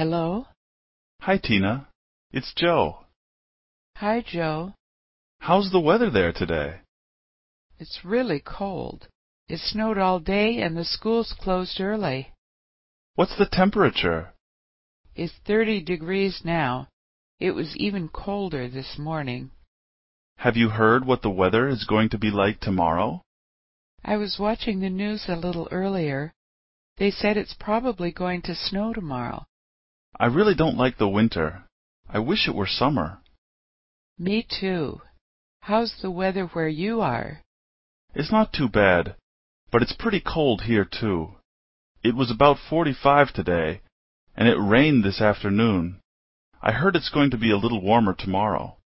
Hello? Hi, Tina. It's Joe. Hi, Joe. How's the weather there today? It's really cold. It snowed all day and the school's closed early. What's the temperature? It's 30 degrees now. It was even colder this morning. Have you heard what the weather is going to be like tomorrow? I was watching the news a little earlier. They said it's probably going to snow tomorrow. I really don't like the winter. I wish it were summer. Me too. How's the weather where you are? It's not too bad, but it's pretty cold here too. It was about 45 today, and it rained this afternoon. I heard it's going to be a little warmer tomorrow.